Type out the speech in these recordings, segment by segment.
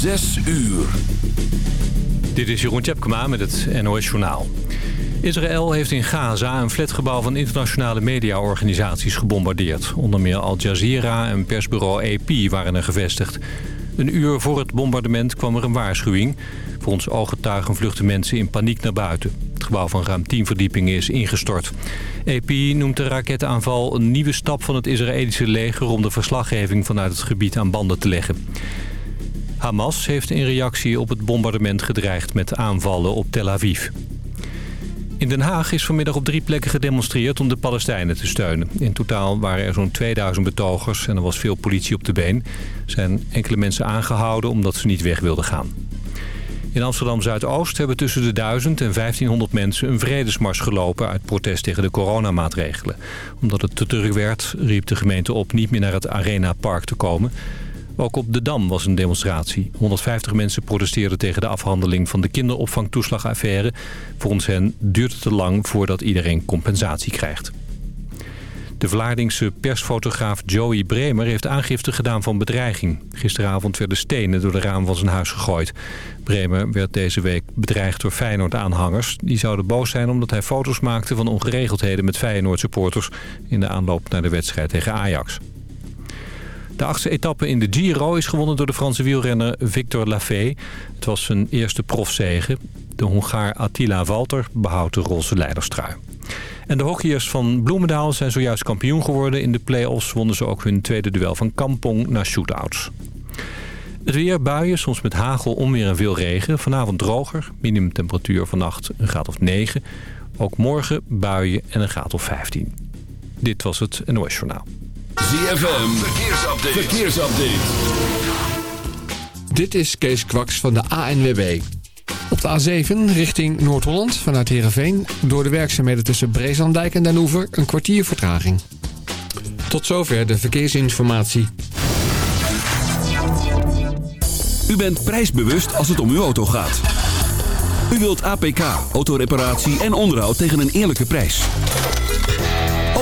Zes uur. Dit is Jeroen Tjepkema met het NOS Journaal. Israël heeft in Gaza een flatgebouw van internationale mediaorganisaties gebombardeerd. Onder meer Al Jazeera en persbureau AP waren er gevestigd. Een uur voor het bombardement kwam er een waarschuwing. Volgens ooggetuigen vluchten mensen in paniek naar buiten. Het gebouw van ruim 10 verdiepingen is ingestort. AP noemt de raketaanval een nieuwe stap van het Israëlische leger... om de verslaggeving vanuit het gebied aan banden te leggen. Hamas heeft in reactie op het bombardement gedreigd met aanvallen op Tel Aviv. In Den Haag is vanmiddag op drie plekken gedemonstreerd om de Palestijnen te steunen. In totaal waren er zo'n 2000 betogers en er was veel politie op de been. Er zijn enkele mensen aangehouden omdat ze niet weg wilden gaan. In Amsterdam-Zuidoost hebben tussen de 1000 en 1500 mensen een vredesmars gelopen... uit protest tegen de coronamaatregelen. Omdat het te druk werd, riep de gemeente op niet meer naar het Arena Park te komen... Ook op de Dam was een demonstratie. 150 mensen protesteerden tegen de afhandeling van de kinderopvangtoeslagaffaire. Volgens hen duurt het te lang voordat iedereen compensatie krijgt. De Vlaardingse persfotograaf Joey Bremer heeft aangifte gedaan van bedreiging. Gisteravond werden stenen door de raam van zijn huis gegooid. Bremer werd deze week bedreigd door Feyenoord-aanhangers. Die zouden boos zijn omdat hij foto's maakte van ongeregeldheden met Feyenoord-supporters... in de aanloop naar de wedstrijd tegen Ajax. De achtste etappe in de Giro is gewonnen door de Franse wielrenner Victor Lafay. Het was zijn eerste profzege. De Hongaar Attila Walter behoudt de roze leiderstrui. En de hockeyers van Bloemendaal zijn zojuist kampioen geworden. In de play-offs wonnen ze ook hun tweede duel van Kampong naar shootouts. Het weer, buien, soms met hagel, onweer en veel regen. Vanavond droger, minimumtemperatuur vannacht een graad of 9. Ook morgen buien en een graad of 15. Dit was het NOS Journaal. ZFM, verkeersupdate. verkeersupdate. Dit is Kees Kwaks van de ANWB. Op de A7 richting Noord-Holland vanuit Heerenveen... door de werkzaamheden tussen Breeslanddijk en Den Oever een kwartier vertraging. Tot zover de verkeersinformatie. U bent prijsbewust als het om uw auto gaat. U wilt APK, autoreparatie en onderhoud tegen een eerlijke prijs.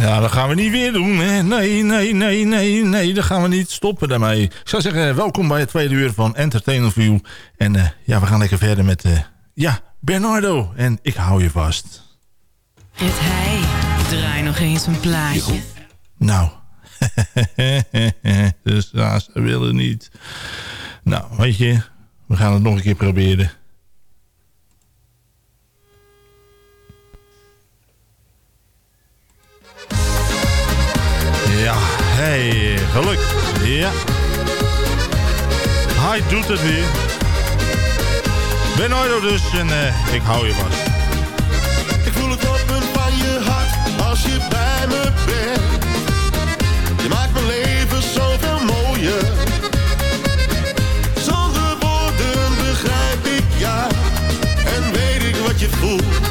Ja, dat gaan we niet weer doen. Hè? Nee, nee, nee, nee, nee. Dat gaan we niet stoppen daarmee. Ik zou zeggen, welkom bij het tweede uur van Entertainment for You. En uh, ja, we gaan lekker verder met... Uh, ja, Bernardo. En ik hou je vast. Het hij. Draai nog eens een plaatje. Nou. dus ja, ze willen niet. Nou, weet je. We gaan het nog een keer proberen. Hey, geluk. Ja. Hij doet het weer. Bernardo dus en uh, ik hou je vast. Ik voel het op een van je hart als je bij me bent. Je maakt mijn leven zoveel mooier. Zonder woorden begrijp ik ja en weet ik wat je voelt.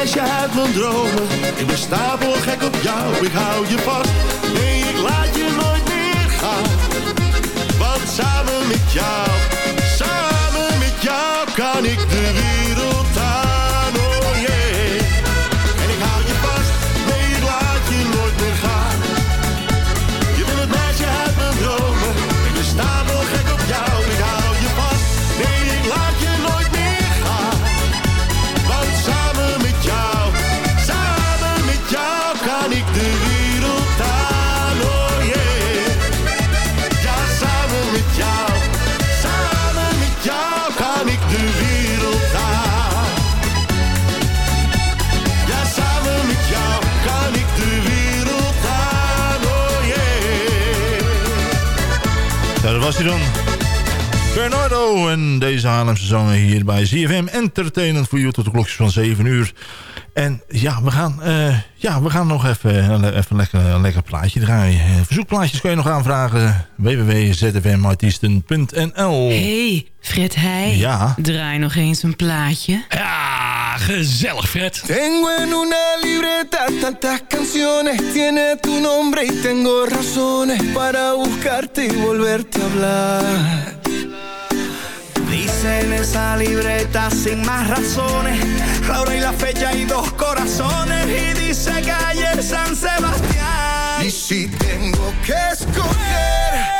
Meisje uit mijn dromen. Ik ben stapel gek op jou, ik hou je vast. Nee, ik laat je nooit meer gaan. Want samen met jou, samen met jou kan ik de wereld Bernardo en deze Haarlemse zanger hier bij ZFM Entertainment voor u tot de klokjes van 7 uur. En ja, we gaan, eh, ja, we gaan nog even, eh, even lekker, een lekker plaatje draaien. Eh, Verzoekplaatjes kun je nog aanvragen. www.zfmartiesten.nl hey, Fred Heij. Ja. Draai nog eens een plaatje. Ja, gezellig Fred. Tengo en una libreta tantas canciones, tiene tu nombre y tengo razones para buscarte y volverte a hablar. Dice en esa libreta sin más razones, la hora y la fecha y dos corazones y dice calle San Sebastián. Y si tengo que escoger,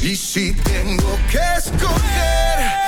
Y si tengo que escoger,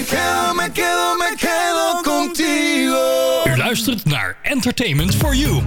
Me quedo, me quedo, me quedo contigo. U luistert naar Entertainment for You.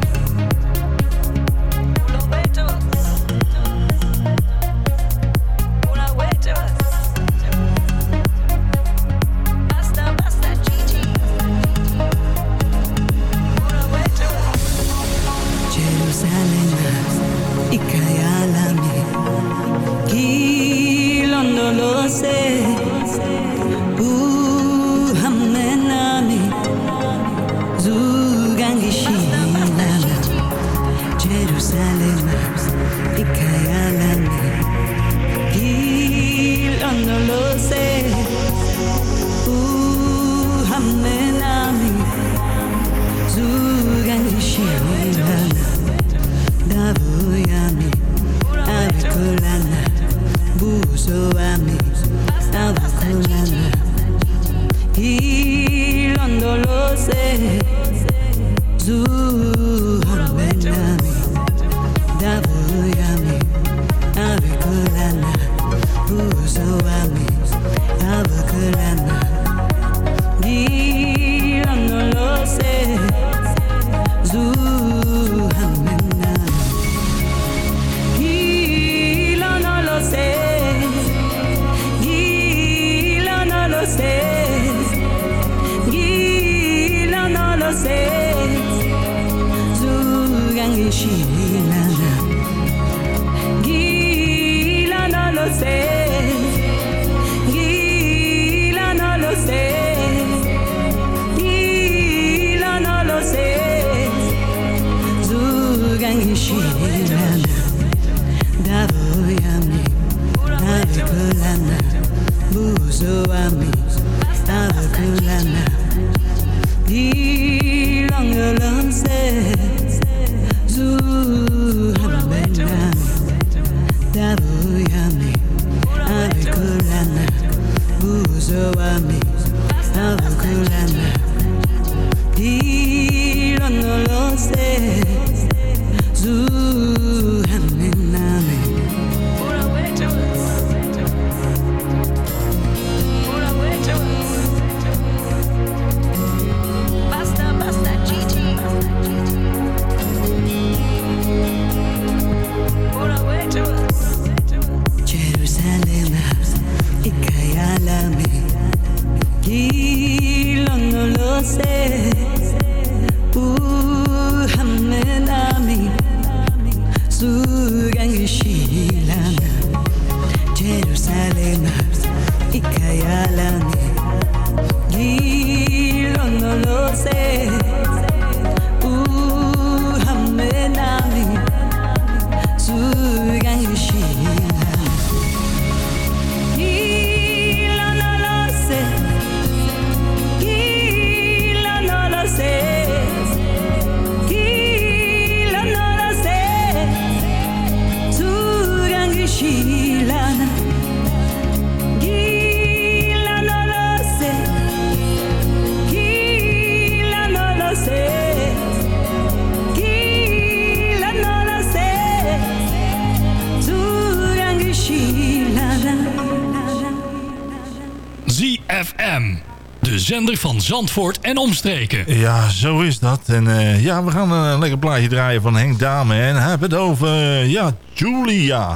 Zender van Zandvoort en omstreken. Ja, zo is dat. En eh, ja, we gaan een lekker plaatje draaien van Henk Dame. En hebben het over, eh, ja, Julia.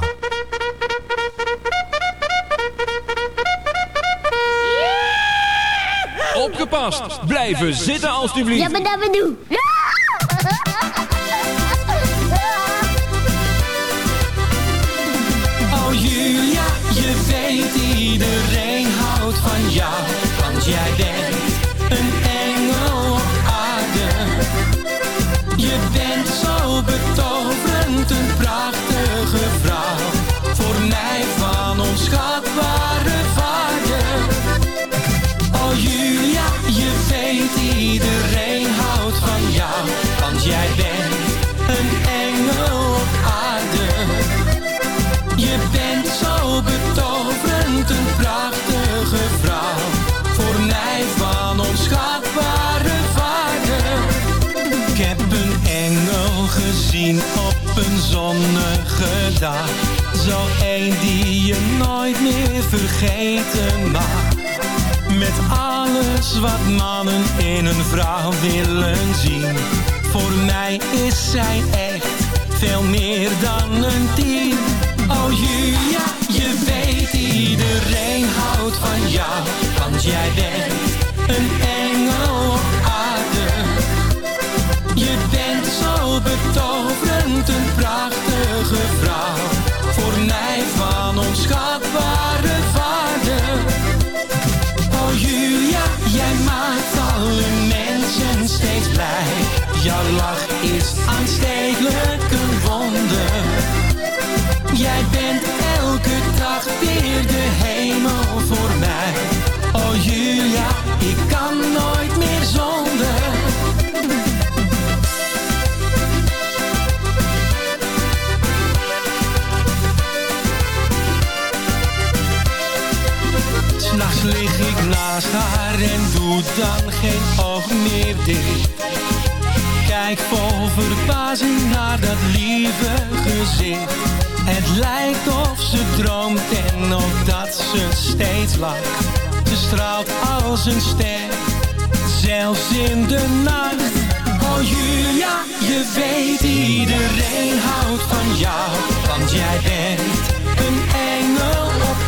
Opgepast! Blijven zitten alstublieft. Ja, maar dat we doen. Met alles wat mannen in een vrouw willen zien. Voor mij is zij echt veel meer dan een tien. Oh Julia, je weet iedereen houdt van jou. Want jij bent haar en doe dan geen oog meer dicht. Kijk vol verbazing naar dat lieve gezicht. Het lijkt of ze droomt en of dat ze steeds lacht. Ze straalt als een ster, zelfs in de nacht. Oh Julia, je weet iedereen houdt van jou. Want jij bent een engel op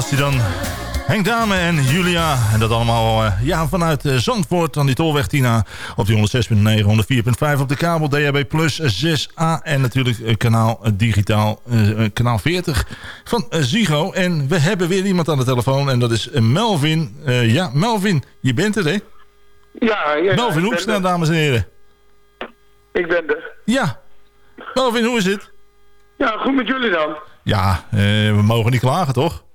was hij dan. Henk Dame en Julia. En dat allemaal eh, ja, vanuit eh, Zandvoort aan die Tolweg Tina. Op die 106.9, 104.5 op de kabel. DHB Plus 6A. En natuurlijk eh, kanaal digitaal eh, kanaal 40 van Zigo. En we hebben weer iemand aan de telefoon. En dat is Melvin. Ja, Melvin, je bent er hè? Ja, ja Melvin Hoekstra, er. dames en heren. Ik ben er. Ja. Melvin, hoe is het? Ja, goed met jullie dan. Ja, we mogen niet klagen toch?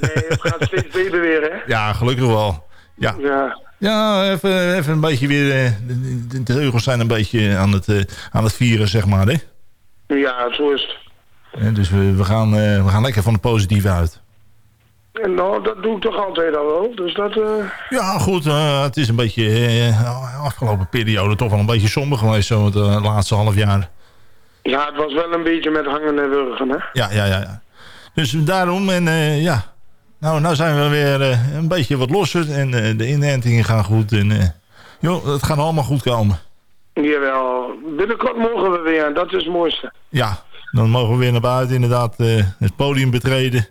Nee, het gaat steeds beter weer, hè? Ja, gelukkig wel. Ja, Ja. ja even, even een beetje weer... eh, de, de, zijn een beetje aan het, eh, aan het vieren, zeg maar. Hè? Ja, zo is het. Dus we, we, gaan, eh, we gaan lekker van de positieve uit. Nou, dat doe ik toch altijd al wel. Dus dat... eh, Ja, goed. eh, het is een beetje... eh, afgelopen periode toch wel een beetje somber geweest. Zo het laatste half jaar. Ja, het was wel een beetje met hangen en wurgen, hè. Ja, ja, ja. ja. Dus daarom. En eh, ja. Nou, nou zijn we weer eh, een beetje wat losser. En eh, de inentingen gaan goed. En joh, het gaat allemaal goed komen. Jawel, binnenkort mogen we weer. Dat is het mooiste. Ja, dan mogen we weer naar buiten inderdaad het podium betreden.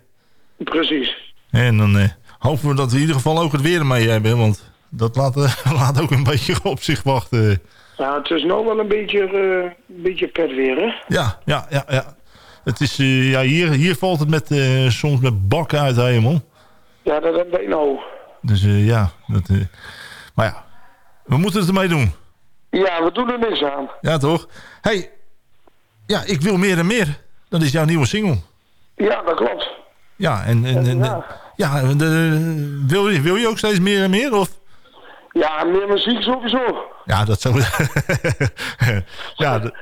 Precies. En dan hopen we dat we in ieder geval ook het weer mee hebben. Want dat laat, laat ook een beetje op zich wachten. Ja, het is nou wel een beetje, een beetje pet weer, hè. Ja, ja, ja, ja. Het is, eh, ja hier, hier valt het met, eh, soms met bakken uit de hemel. Ja, dat heb ik nou. Dus eh, ja, dat, maar ja, we moeten het ermee doen. Ja, we doen er niks aan. Ja, toch? hey, ja, ik wil meer en meer. Dat is jouw nieuwe single. Ja, dat klopt. Ja, en, en, en Ja. ja, de, wil, je, wil je ook steeds meer en meer? Of? Ja, meer muziek sowieso. Ja, dat zou... ja, dat,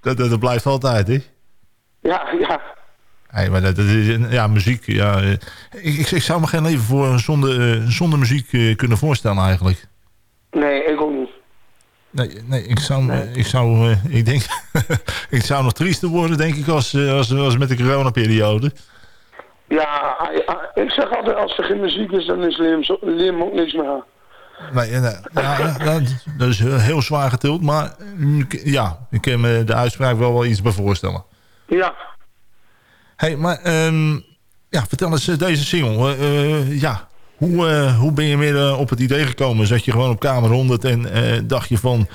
dat, dat blijft altijd, hè? Ja, ja. Nee, maar dat, dat is, ja, muziek, ja. Ik, ik, ik zou me geen leven voor zonder, eh, zonder muziek eh, kunnen voorstellen eigenlijk. Nee, ik ook niet. Nee, nee ik zou, ik zou, eh, ik denk, ik zou nog triester worden, denk ik, als, als, als met de coronaperiode. Ja, ah, ah, ik zeg altijd, als er geen muziek is, dan is Liam, zo- Liam ook niks meer. Nee, nee, ja, ja, ja, dat is heel zwaar getild, maar mm, ja, ik kan me de uitspraak wel wel iets bij voorstellen. Ja, hey, maar ehm, ja, vertel eens eh, deze single. eh, eh, ja, hoe, hoe ben je meer eh, op het idee gekomen? Zat je gewoon op kamer 100 en dacht je van...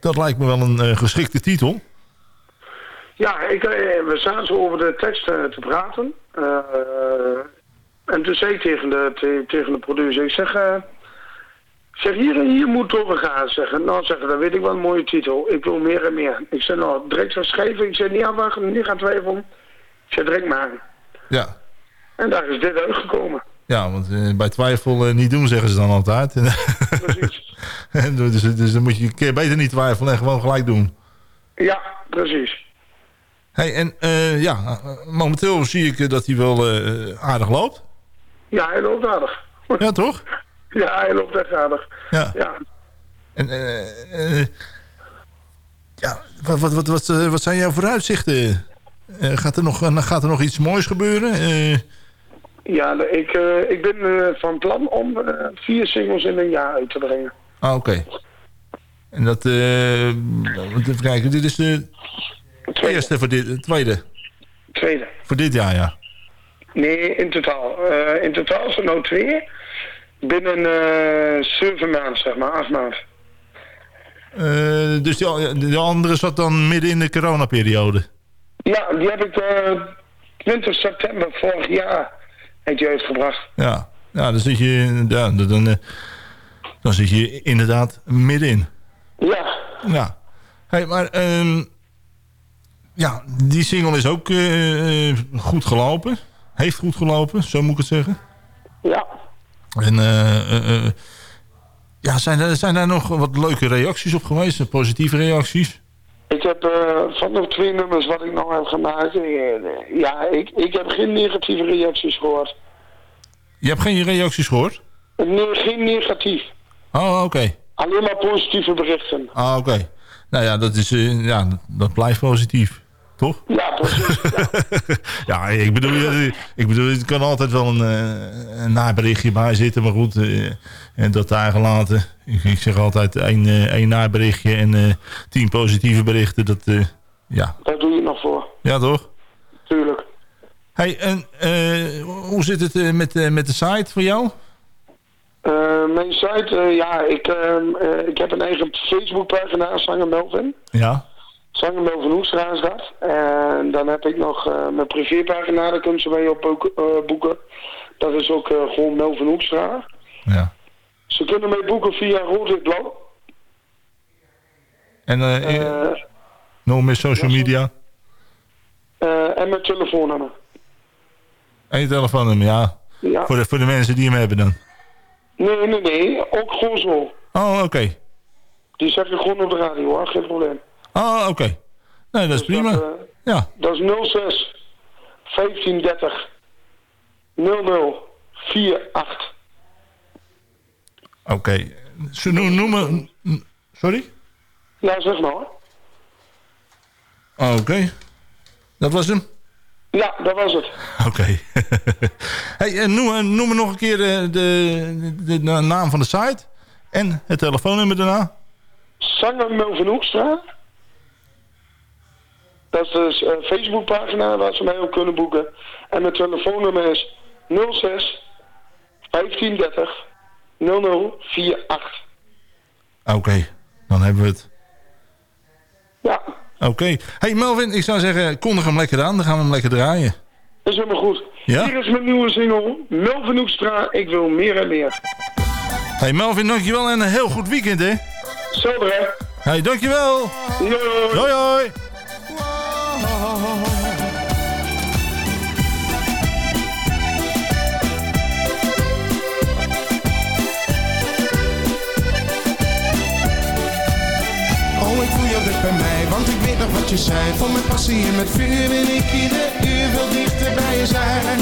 dat lijkt me wel een geschikte titel. ja ik, we zaten zo over de tekst te praten. En toen zei ik tegen de, te- tegen de producer, ik zeg... zeg, hier en hier moet over gaan. Zeggen. Nou, zeggen, dan weet ik wel een mooie titel. Ik wil meer en meer. Ik zeg, nou, direct schrijven. Ik zeg, niet afwachten, niet gaan twijfelen. Ik zeg, direct maken. Ja, En daar is dit uitgekomen. ja want eh, bij twijfel eh, niet doen, zeggen ze dan altijd. Precies. En dus, dus dan moet je een keer beter niet twijfelen en gewoon gelijk doen. Ja, precies. Hey, en eh, ja, momenteel zie ik dat hij wel aardig loopt. Ja, hij loopt aardig. Ja, toch? Ja, hij loopt echt aardig. Ja. Ja. En, eh, eh, ja, wat, wat, wat, wat, eh, wat zijn jouw vooruitzichten? Gaat, er nog, gaat er nog iets moois gebeuren? Ja, de- ik, ik ben van plan om vier singles in een jaar uit te brengen. ah, oké. En dat, eh, even kijken, dit is de eerste voor dit, de tweede. Tweede. Voor dit jaar, ja. Nee, in totaal. In totaal zijn er nou twee. Binnen eh zeven maanden, zeg maar, acht maanden. Eh, dus die, de andere zat dan midden in de coronaperiode. Ja, die heb ik eh 20 september vorig jaar heeft die uitgebracht. Ja, ja dan, zit je, ja, dan, eh, dan zit je inderdaad middenin. Ja, Ja. Hey, maar ehm, ja, die single is ook eh, eh, goed gelopen. Heeft goed gelopen, zo moet ik het zeggen. ja. En eh, eh, eh, ja, zijn, er, zijn daar nog wat leuke reacties op geweest? Positieve reacties? Ik heb van de twee nummers wat ik nou heb gemaakt, ja, ik, ik heb geen negatieve reacties gehoord. Je hebt geen reacties gehoord? Nee, geen negatief. Oh, oké. Alleen maar positieve berichten. Ah, oké. Nou ja, dat, is, ja, dat blijft positief. Toch? Ja, precies. ja, ik bedoel, eh, ik bedoel, er kan altijd wel een, eh, een naberichtje bij zitten. Maar goed, eh, en dat daar gelaten. Ik, ik zeg altijd één, één naberichtje en tien positieve berichten. Dat, ja. Daar doe je het nog voor. ja, toch? Tuurlijk. Hey, en hoe zit het met, met de site voor jou? Mijn site, ja, ik, ik heb een eigen Facebookpagina, Zanger Melvin. Ja. Zanger Melvin Hoekstra is dat. En dan heb ik nog eh, mijn privépagina, daar kunnen ze mij op boeken. eh, boeken. Dat is ook eh, gewoon Melvin Hoekstra. Ja. Ze kunnen mij boeken via rood blauw. En eh, nog meer social media? En mijn telefoonnummer. En je telefoonnummer, ja. Ja. Voor, de, voor de mensen die hem hebben dan. Nee, nee, nee, ook gewoon zo. Oh, oké. Die zeg ik gewoon op de radio hoor, geen probleem. Oh, oké. Nee, dat is prima. Dat, eh, ja. dat is 06 1530 00 48. Oké. Ze no- noemen... Sorry? Ja, zeg maar hoor. Oh, Oké. Dat was hem? Ja, dat was het. Oké. hey, en noem, noem me nog een keer de, de, de, de naam van de site. En het telefoonnummer daarna. Zanger Melvin Hoekstra. Dat is dus een Facebookpagina waar ze mij ook kunnen boeken. En mijn telefoonnummer is 06 1530 0048. Oké, dan hebben we het. Ja, Oké. Hey Melvin, ik zou zeggen, kondig hem lekker aan. Dan gaan we hem lekker draaien. is helemaal goed. Ja? Hier is mijn nieuwe single, Melvin Hoekstra, Ik wil meer en meer. Hey Melvin, dankjewel en een heel goed weekend, hè? Zo hè. Hey, dankjewel. Hoi. Hoi, hoi. Oh, bij mij, want ik weet nog wat je zei. Vol met passie en met vuur wil ik ieder uur veel dichter bij je zijn.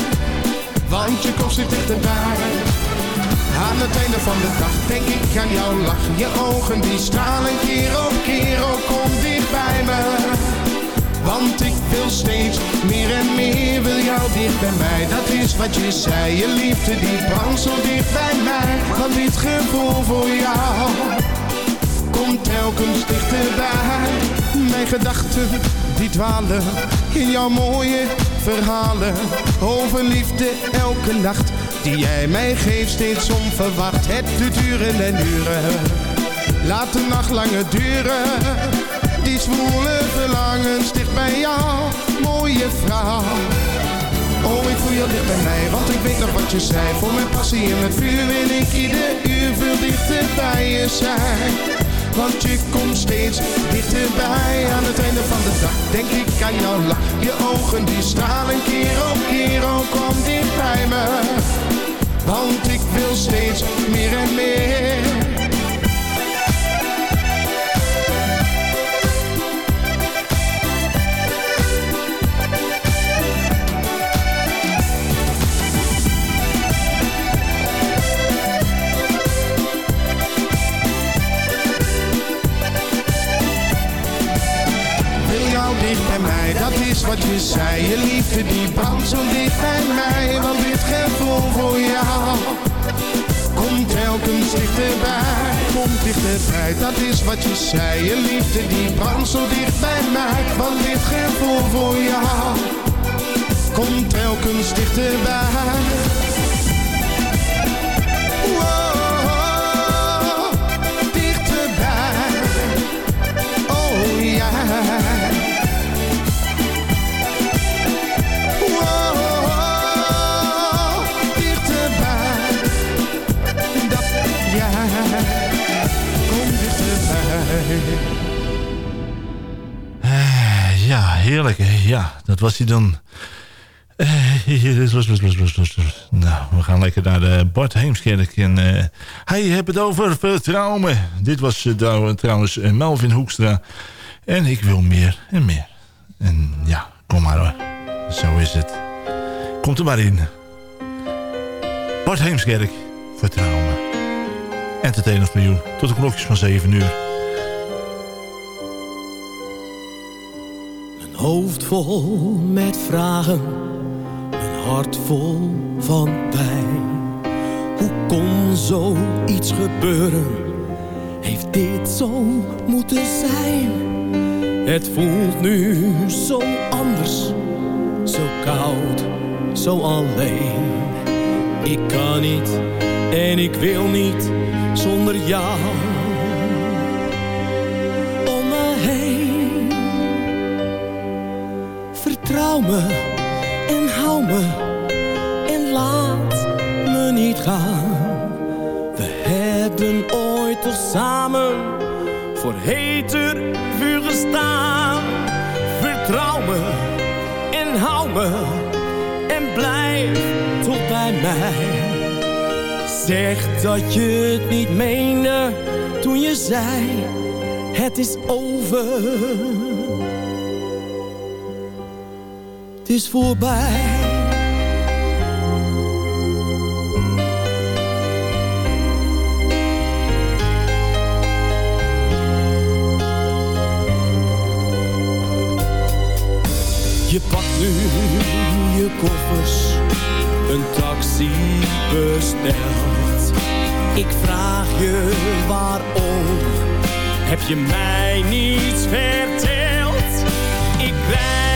Want je komt steeds dichterbij. Aan het einde van de dag denk ik aan jouw lach. Je ogen die stralen keer op keer, oh kom dicht bij me. Want ik wil steeds meer en meer, wil jou dicht bij mij. Dat is wat je zei, je liefde die brandt zo dicht bij mij. Want dit gevoel voor jou komt telkens dichterbij. Mijn gedachten die dwalen in jouw mooie verhalen over liefde elke nacht. Die jij mij geeft steeds onverwacht. Het duurt en uren. Laat de nacht langer duren. Die zwoele verlangens dicht bij jou, mooie vrouw. Oh, ik voel je dicht bij mij, want ik weet nog wat je zei. Voor mijn passie en met vuur wil ik ieder uur veel dichter bij je zijn. Want je komt steeds dichterbij aan het einde van de dag. Denk ik aan jouw lach, je ogen die stralen keer op keer. Oh, kom dicht bij me, want ik wil steeds meer en meer. Mij, dat is wat je zei. Je liefde die brandt zo dicht bij mij, want dit gevoel voor jou komt telkens dichterbij. Komt dichterbij, dat is wat je zei. Je liefde die brandt zo dicht bij mij, want dit gevoel voor jou komt telkens dichterbij. Heerlijk. Ja, dat was hij dan. Eh. Nou, we gaan lekker naar de Bart Heemskerk. En, eh, hij heeft het over vertrouwen. Dit was eh, trouw- trouwens eh, Melvin Hoekstra. En ik wil meer en meer. En ja, kom maar hoor. Zo is het. Komt er maar in. Bart Heemskerk, vertrouwen. Entertainment voor jou. Tot de klokjes van 7 uur. Hoofd vol met vragen, een hart vol van pijn. Hoe kon zoiets gebeuren? Heeft dit zo moeten zijn? Het voelt nu zo anders, zo koud, zo alleen. Ik kan niet en ik wil niet zonder jou. Me en hou me en laat me niet gaan. We hebben ooit toch samen voor heter vuur gestaan. Vertrouw me en hou me en blijf toch bij mij. Zeg dat je het niet meende toen je zei het is over. is voorbij. Je pakt nu je koffers, een taxi bestelt. Ik vraag je waarom, heb je mij niets verteld? Ik blijf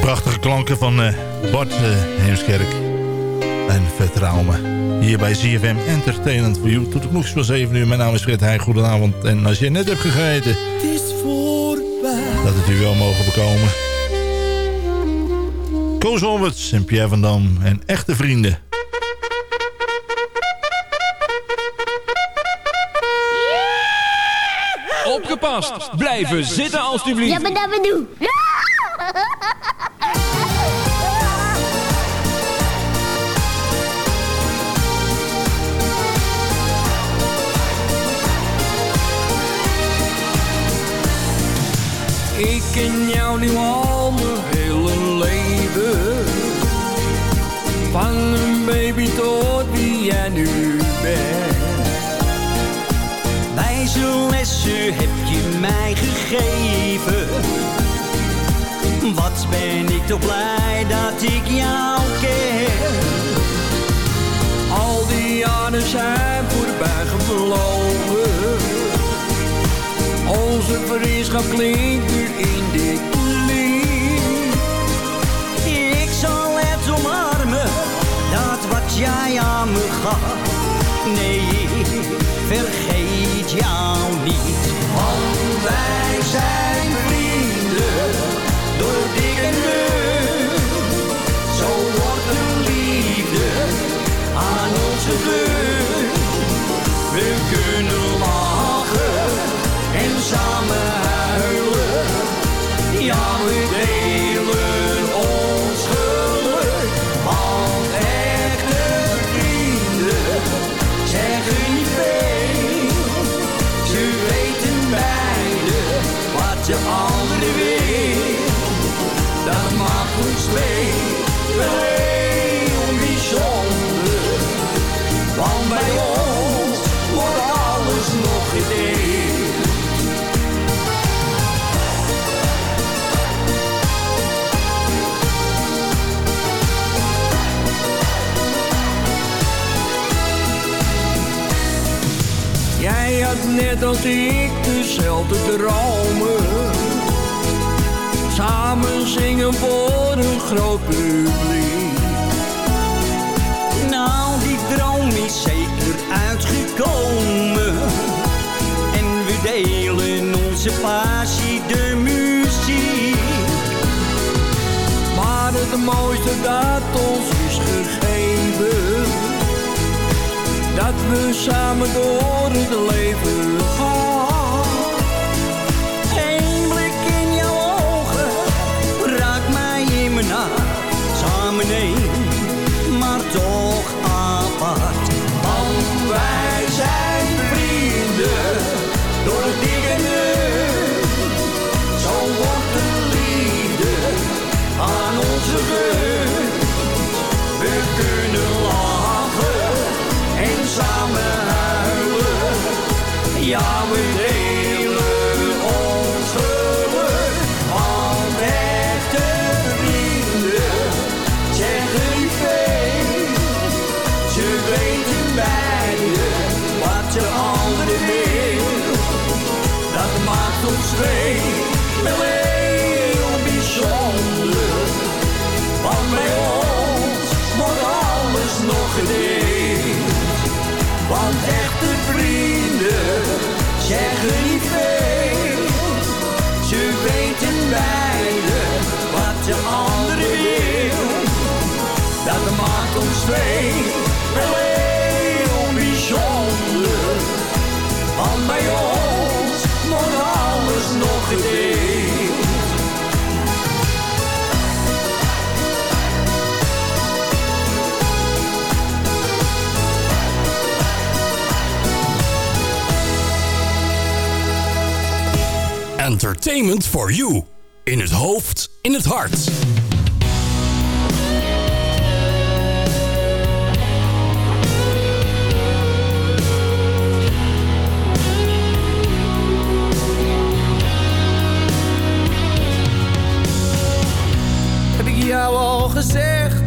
Prachtige klanken van eh, Bart eh, Heemskerk. En vertrouw me. Hier bij ZFM Entertainment for You. Tot de klokjes van 7 uur. Mijn naam is Fred Heij. Goedenavond. En als je net hebt gegeten, Het is voorbij. dat het u wel mogen bekomen. Koos Alberts en Pierre van Dam. En echte vrienden. Opgepast. Blijven zitten alstublieft. Ja, maar dat we doen. Ik ken jou nu al mijn hele leven. Van een baby tot wie jij nu bent. Lessen heb je mij gegeven. Wat ben ik toch blij dat ik jou ken. Al die jaren zijn voorbij gevlogen. Onze vriendschap klinkt nu in dit lied. Ik zal het omarmen, dat wat jij aan me gaf. Nee, vergeet jou niet. Want wij zijn vrienden, door dik en dun. Zo wordt een liefde aan onze deur. We kunnen lachen en samen huilen. Ja, we delen net als ik dezelfde dromen. Samen zingen voor een groot publiek. Nou, die droom is zeker uitgekomen. En we delen onze passie, de muziek. Maar het mooiste dat ons we samen door het leven. Entertainment for you. In het hoofd, in het hart. Heb ik jou al gezegd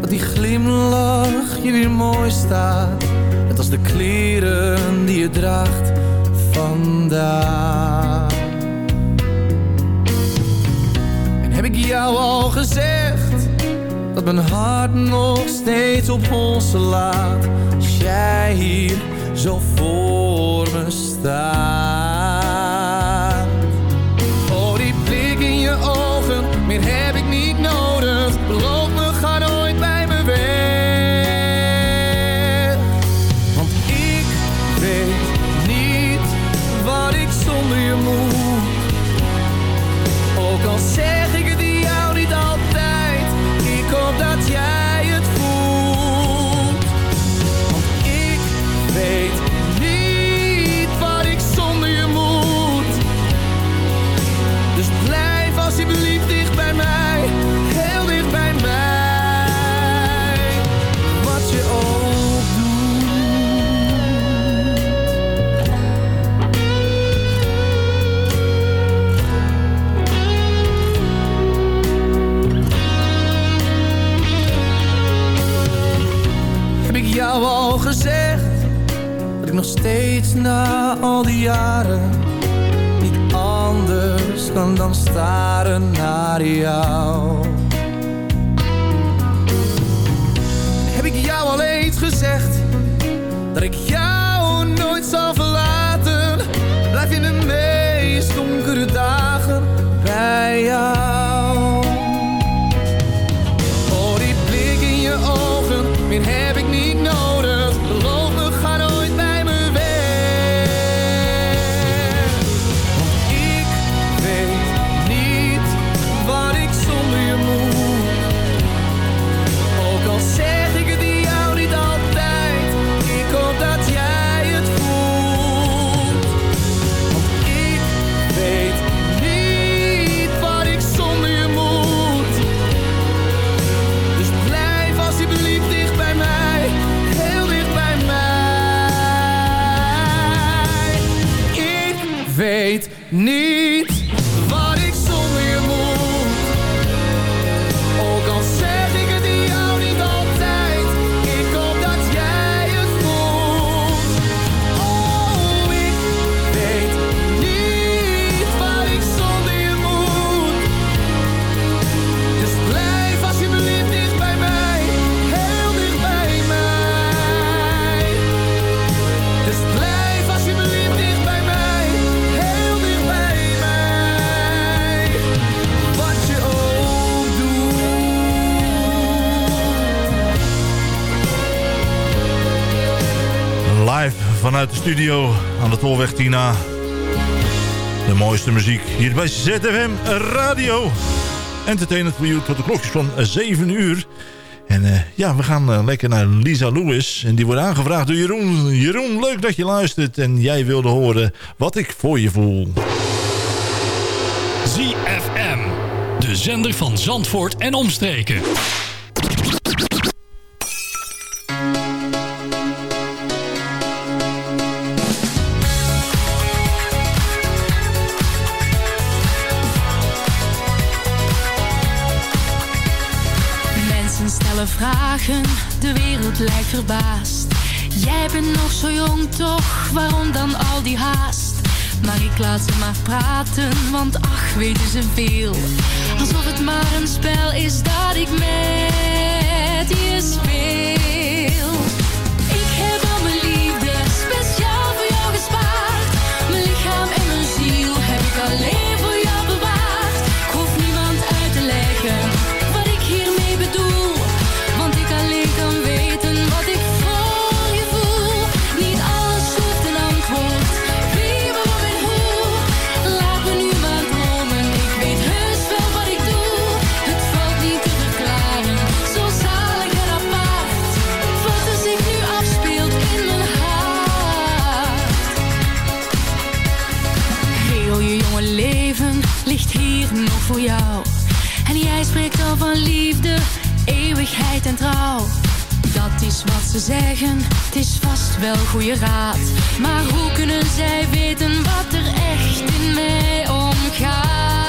dat die glimlach je weer mooi staat? Het als de kleren die je draagt vandaag. Heb ik jou al gezegd Dat mijn hart nog steeds op ons laat Als jij hier zo voor me staat. Studio aan de Tolweg Tina. De mooiste muziek hier bij ZFM Radio. Entertainment voor tot de klokjes van 7 uur. En uh, ja, we gaan uh, lekker naar Lisa Lewis. En die wordt aangevraagd door Jeroen. Jeroen, leuk dat je luistert. En jij wilde horen wat ik voor je voel. ZFM. De zender van Zandvoort en omstreken. De wereld lijkt verbaasd. Jij bent nog zo jong toch, waarom dan al die haast? Maar ik laat ze maar praten, want ach, weten ze veel. Alsof het maar een spel is dat ik met je speel. Nog voor jou. En jij spreekt al van liefde, eeuwigheid en trouw. Dat is wat ze zeggen, het is vast wel goede raad. Maar hoe kunnen zij weten wat er echt in mij omgaat?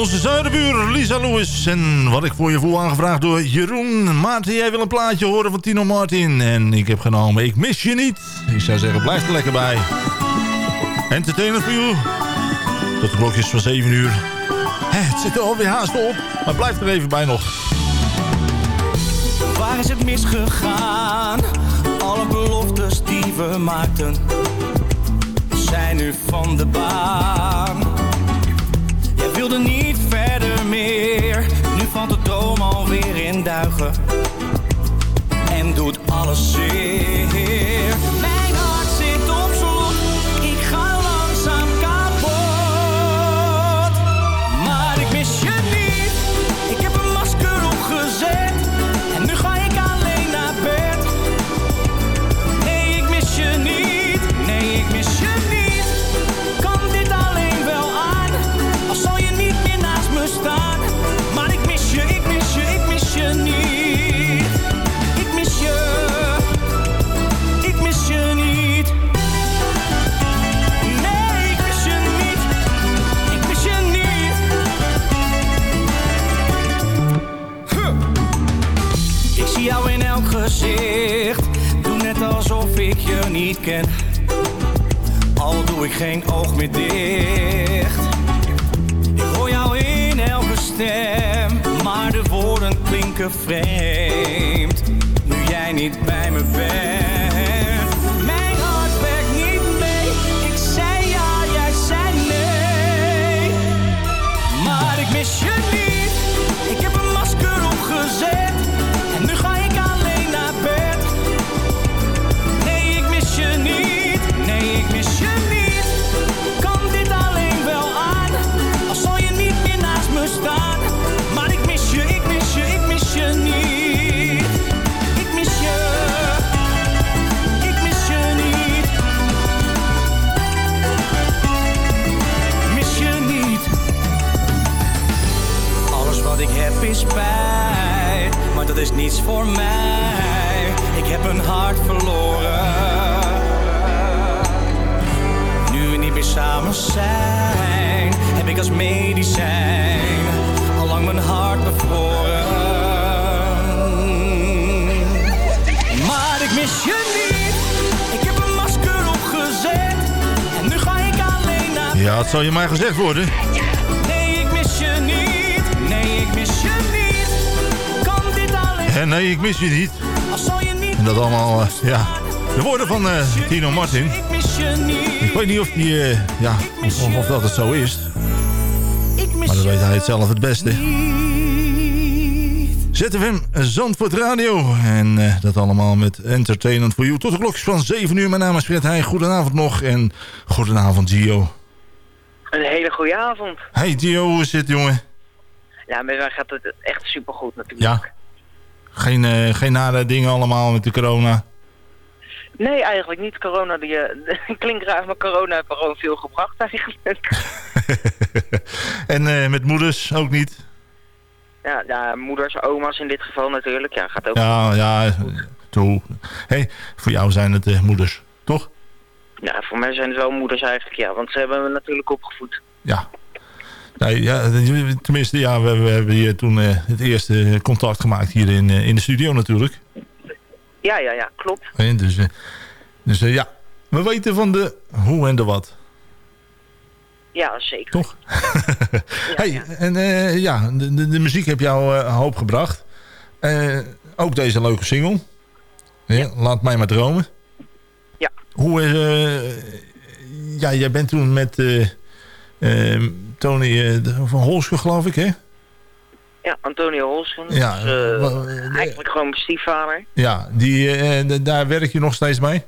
Onze zuidenbuur Lisa Lewis. En wat ik voor je voel aangevraagd door Jeroen. Maarten, jij wil een plaatje horen van Tino Martin. En ik heb genomen Ik mis je niet. Ik zou zeggen, blijf er lekker bij. Entertainment voor you. Tot de klokjes van 7 uur. Het zit er alweer haast op. Maar blijf er even bij nog. Waar is het misgegaan? Alle beloftes die we maakten zijn nu van de baan. Wilde niet verder meer. Nu valt de droom alweer in duigen. En doet alles zeer. Geen oog meer dicht. Ik hoor jou in elke stem, maar de woorden klinken vreemd. Nu jij niet bij me bent. Gezegd worden. Nee, ik mis je niet. Nee, ik mis je niet. Kan dit alleen nee, ik mis je niet. En dat allemaal, eh, ja. De woorden van eh, Tino Martin. Ik mis je niet. Ik weet niet of, die, eh, ja, of, of dat het zo is. Maar dan weet hij het zelf het beste. ZFM Zandvoort Radio. En dat allemaal met Entertainment for You. Tot de klokjes van 7 uur. Mijn naam is Fred Heij. Goedenavond nog. En goedenavond Gio. Een hele goede avond. Hey Gio, hoe is het jongen? Ja, met mij gaat het echt supergoed natuurlijk. Ja. Geen, eh, geen nare dingen allemaal met de corona. Nee, eigenlijk niet. Corona, die, eh, klinkt raar, maar corona heeft me gewoon veel gebracht eigenlijk. En eh, met moeders ook niet? ja, ja, moeders, oma's in dit geval natuurlijk. Ja, gaat ook Ja, ja. Toe. Hey, voor jou zijn het moeders, toch? Ja, voor mij zijn het wel moeders eigenlijk, ja. Want ze hebben me natuurlijk opgevoed. Ja. Nee, ja, tenminste, ja, we, we hebben hier toen eh, het eerste contact gemaakt hier in, eh, in de studio natuurlijk. Ja, ja, ja, klopt. Hè, dus eh, dus ja, we weten van de hoe en de wat. Ja, zeker. Toch? hey, en ja, de, de, de muziek heb jou hoop gebracht. Ook deze leuke single. Ja, Laat mij maar dromen. Ja. Hoe, eh, ja, jij bent toen met Tony eh, van Holske, geloof ik, hè? Ja, Antonio Holschen. Ja, dus, eh, eigenlijk gewoon mijn stiefvader. Ja, die, eh, daar werk je nog steeds mee?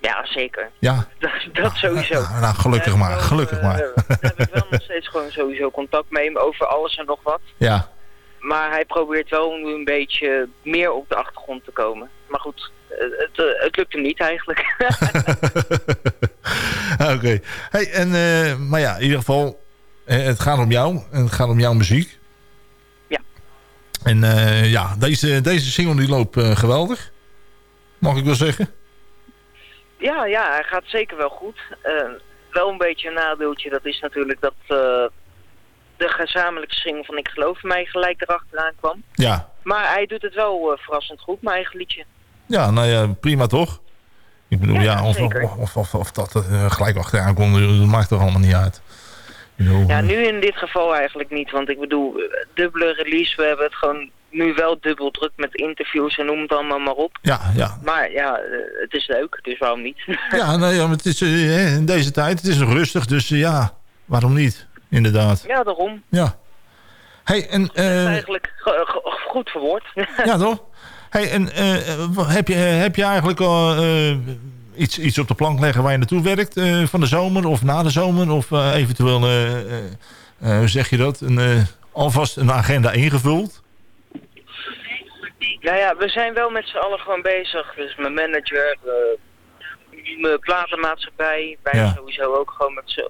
Ja, zeker. Ja. Dat, dat sowieso. Nou, nou, gelukkig maar, gelukkig maar. Daar heb ik wel nog steeds gewoon sowieso contact mee over alles en nog wat. Ja, Maar hij probeert wel nu een beetje meer op de achtergrond te komen. Maar goed, het, eh, het lukt hem niet eigenlijk. oké. Hey, en, eh, maar ja, in ieder geval, eh, het gaat om jou. En het gaat om jouw muziek. Ja. En eh, ja, deze, deze single die loopt eh, geweldig. Mag ik wel zeggen? ja, ja, hij gaat zeker wel goed. Eh, wel een beetje een nadeeltje, dat is natuurlijk dat eh, de gezamenlijke single van Ik Geloof in Mij gelijk erachteraan kwam. Ja. Maar hij doet het wel eh, verrassend goed, mijn eigen liedje. Ja, nou ja, prima toch? Ik bedoel, ja, of, of, of, of, of dat eh, gelijk achteraan komt, dat maakt toch allemaal niet uit. Bedoel, Ja, eh, nu in dit geval eigenlijk niet, want ik bedoel, eh, dubbele release, we hebben het gewoon nu wel dubbel druk met interviews en noem het allemaal maar op. Ja, ja. Maar ja, het is leuk, dus waarom niet? Ja, nou ja, maar het is in deze tijd, het is rustig, dus ja, waarom niet? Inderdaad. ja, daarom. Ja. Hey, en, eh, Eigenlijk ge- ge- goed verwoord. ja toch? Hey, en eh, wa- heb, je, heb je eigenlijk al eh, iets, iets op de plank leggen waar je naartoe werkt eh, van de zomer of na de zomer? Of eh, eventueel, eh, eh, eh, hoe zeg je dat, een, eh, alvast een agenda ingevuld? Nou ja, we zijn wel met z'n allen gewoon bezig. Dus mijn manager, eh, mijn platenmaatschappij, wij Ja. sowieso ook gewoon met z'n, eh,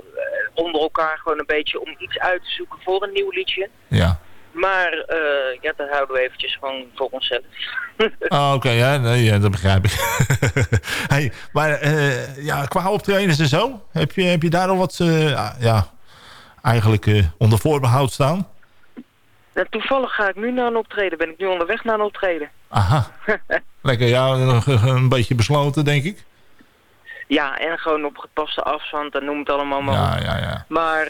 onder elkaar gewoon een beetje om iets uit te zoeken voor een nieuw liedje. Ja. Maar eh, ja, dat houden we eventjes gewoon voor onszelf. Ah, oké, ja, nee, ja, dat begrijp ik. hey, maar eh, ja, qua optredens en zo, heb je, heb je daar al wat eh, ja, eigenlijk onder voorbehoud staan? Nou, toevallig ga ik nu naar een optreden. Ben ik nu onderweg naar een optreden. Aha, lekker, ja, een beetje besloten, denk ik. Ja, en gewoon op gepaste afstand en noem het allemaal maar Ja, op. ja, ja. Maar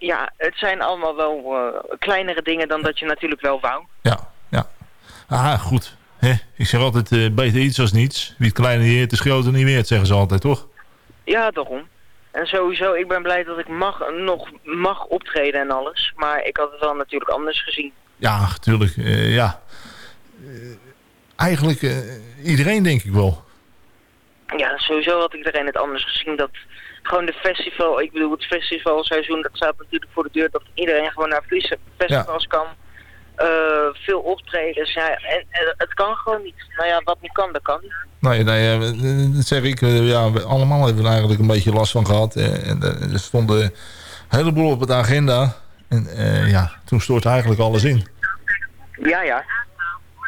ja, het zijn allemaal wel eh, kleinere dingen dan dat je natuurlijk wel wou. Ah, goed. Hè? Ik zeg altijd, eh, beter iets als niets. Wie het kleine niet eert, is groter niet weert, zeggen ze altijd, toch? Ja, daarom. En sowieso, ik ben blij dat ik mag, nog mag optreden en alles. Maar ik had het wel natuurlijk anders gezien. Ja, natuurlijk. eh, ja. Eigenlijk iedereen, denk ik wel. Ja, sowieso had iedereen het anders gezien. Dat gewoon de festival, ik bedoel het festivalseizoen, dat staat natuurlijk voor de deur. Dat iedereen gewoon naar fes- festivals kan. Eh, veel optredens. Ja, en, en het kan gewoon niet. Nou ja, wat niet kan, dat kan niet. Nee, nee eh, dat zeg ik. eh, ja, we allemaal hebben er eigenlijk een beetje last van gehad. eh, en eh, er stonden een heleboel op het agenda. En eh, ja, toen stortte eigenlijk alles in. Ja, ja.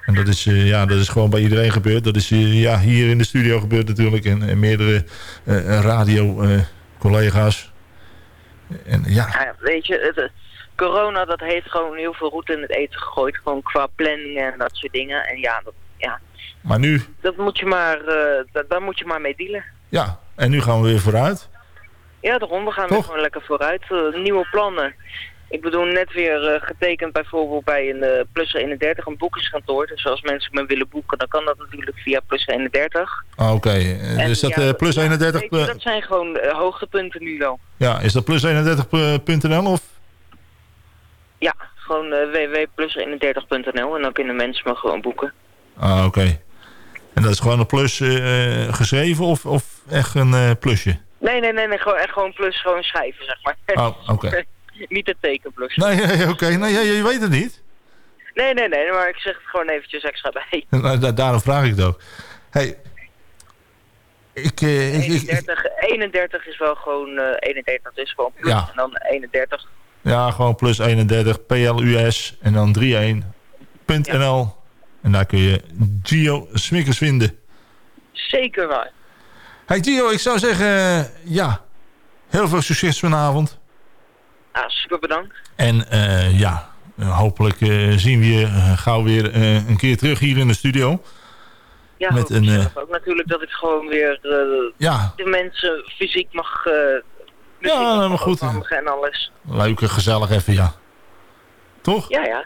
En dat is, eh, ja, dat is gewoon bij iedereen gebeurd. Dat is eh, ja, hier in de studio gebeurd natuurlijk. En, en meerdere eh radio-collega's. en ja, Ja, weet je, het, corona dat heeft gewoon heel veel roet in het eten gegooid. Gewoon qua planning en dat soort dingen. En ja, dat, ja, maar nu, dat moet je maar, eh, da- daar moet je maar mee dealen. ja, en nu gaan we weer vooruit. Ja, daarom. We gaan weer gewoon lekker vooruit. Nieuwe plannen. Ik bedoel, net weer eh, getekend bijvoorbeeld bij een eh, Plus 31, een boekingskantoor. Dus als mensen me willen boeken, dan kan dat natuurlijk via Plus 31. Ah, Oké, eh, En is dat ja, eh, plus 31... weet je, eh, dat zijn gewoon eh, hoogtepunten nu wel. ja, is dat plus 31.nl of... Ja, gewoon eh, www.plus31.nl en dan kunnen mensen me gewoon boeken. Ah, oké. En dat is gewoon een plus eh, eh, geschreven of, of echt een eh, plusje? Nee, nee, nee, nee gewoon, echt gewoon plus, gewoon schrijven, zeg maar. Oh, oké. Niet het tekenplus. Nee, nee, oké. Nee, je, je weet het niet. Nee, nee, nee, maar ik zeg het gewoon eventjes extra bij. Nou, da- daarom vraag ik het ook. Hey, ik, eh, ik, ik, 31, 31 is wel gewoon, eh 31 is gewoon plus Ja. en dan 31. ja, gewoon plus 31, PLUS en dan 31.nl. En daar kun je Gio Smikkers vinden. Zeker waar. Hey Gio, ik zou zeggen, eh, ja, heel veel succes vanavond. Ah, super bedankt. En eh, ja, hopelijk eh, zien we je eh, gauw weer een keer terug hier in de studio. Ja, Met een, zelf ook natuurlijk dat ik gewoon weer Ja. de mensen fysiek mag... Ja, maar goed. en alles. Leuk en gezellig even, ja. Toch? Ja, ja.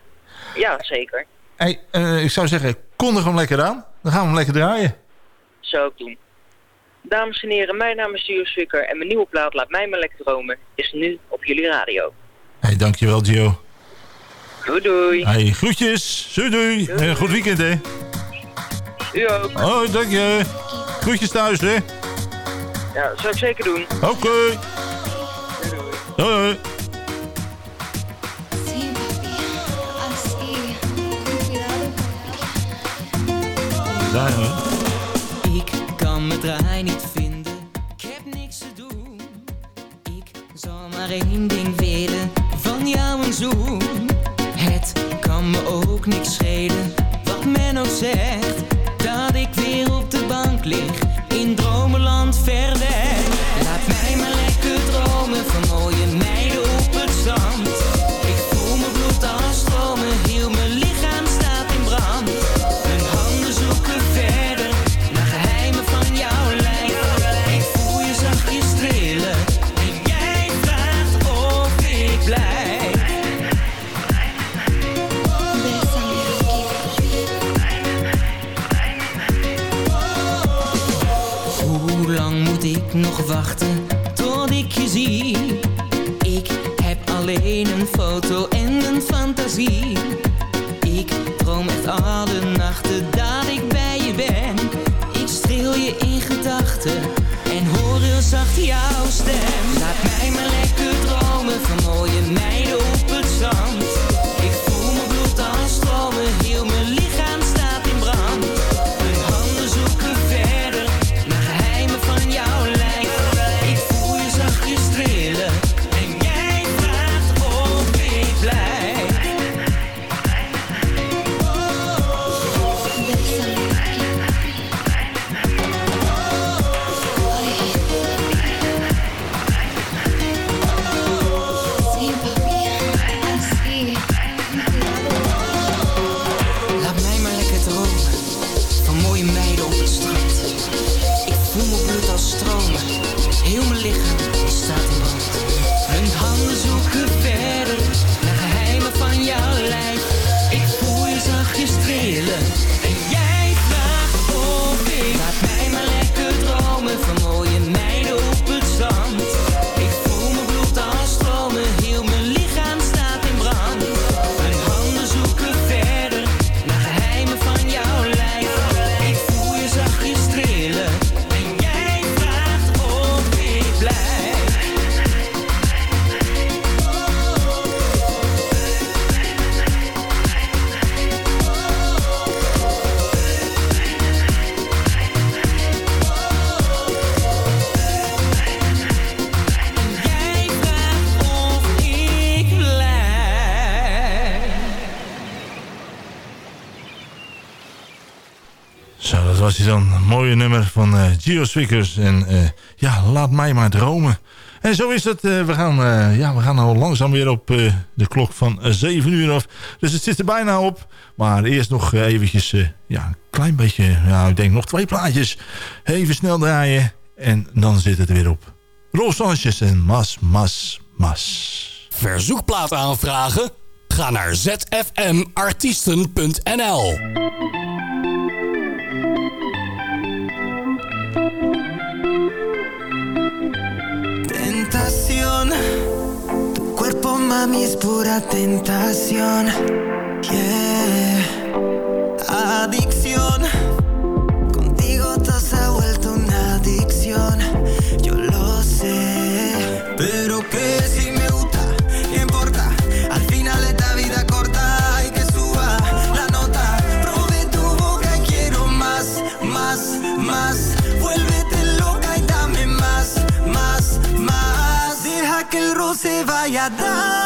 Ja, zeker. Hey, ik zou zeggen, kondig hem lekker aan. Dan gaan we hem lekker draaien. Zou ik doen. Dames en heren, mijn naam is Gio Swikker en mijn nieuwe plaat Laat mij maar lekker dromen is nu op jullie radio. Hey, dankjewel Gio. Doei doei. Hey, groetjes. Doei doei. En een goed weekend, hè. U ook. Oh, dank je. Groetjes thuis, hè. Ja, zou ik zeker doen. Oké. Doei. doei. Daar, maar van uh, Gio Swickers. En uh, ja, laat mij maar dromen. En zo is het. Uh, we, gaan, ja, we gaan al langzaam weer op de klok van 7 uur af. Dus het zit er bijna op. Maar eerst nog eventjes, ja, een klein beetje, ja, ik denk nog twee plaatjes. Even snel draaien. En dan zit het er weer op. Rolf en Mas, Mas, Mas. Verzoekplaat aanvragen? Ga naar zfmartiesten.nl mami es pura tentación. Yeah. Adicción da da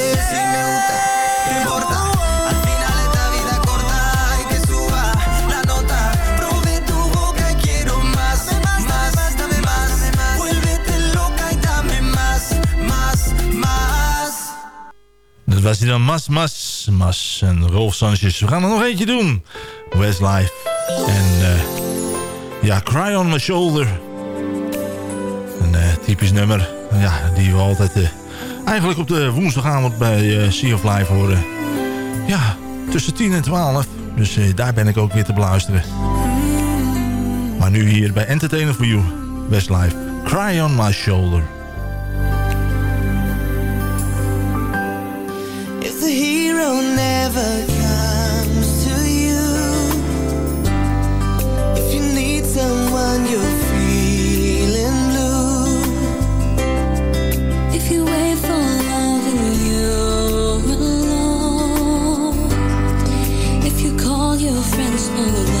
Dat was hij dan Mas, Mas, Mas en Rolf Sanchez. We gaan er nog eentje doen. Westlife. En uh, ja, Cry on My Shoulder. Een uh, typisch nummer. Ja, die we altijd uh, eigenlijk op de woensdagavond bij Sea of Life horen. Ja, tussen 10 en 12. Dus daar ben ik ook weer te beluisteren. Maar nu hier bij Entertainer for You. Westlife. Cry on My Shoulder. The hero never comes to you. If you need someone you're feeling blue. If you wait for love and you're alone. If you call your friends, nobody's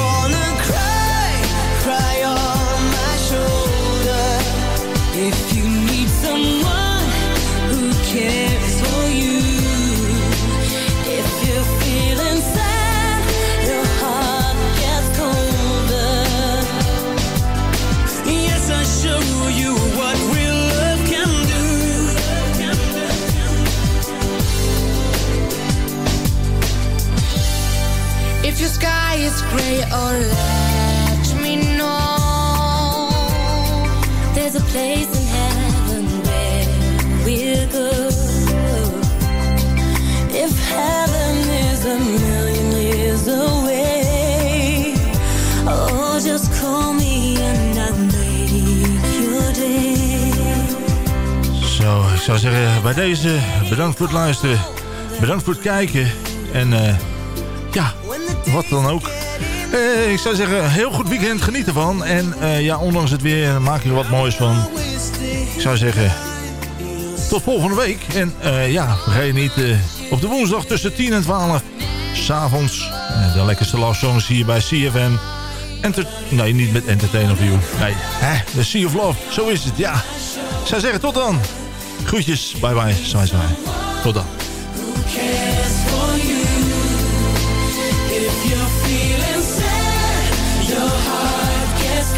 pray or let me know. There's a place in heaven where we'll go if heaven is a million years away oh just call me and I'll make your day. Zo ik zou zeggen bij deze bedankt voor het luisteren. Bedankt voor het kijken en uh, ja wat dan ook. Eh, ik zou zeggen, heel goed weekend, geniet ervan. En eh, ja, ondanks het weer maak je er wat moois van. Ik zou zeggen, tot volgende week. En eh, ja, vergeet niet, eh, op de woensdag tussen 10 en 12, s'avonds, uh, de lekkerste love songs hier bij CFM. Enter nee, niet met Entertainer View. Nee, hè, de Sea of Love, zo is het, ja. Ik zou zeggen, tot dan. Groetjes, bye bye, zwaai zwaai. Tot dan.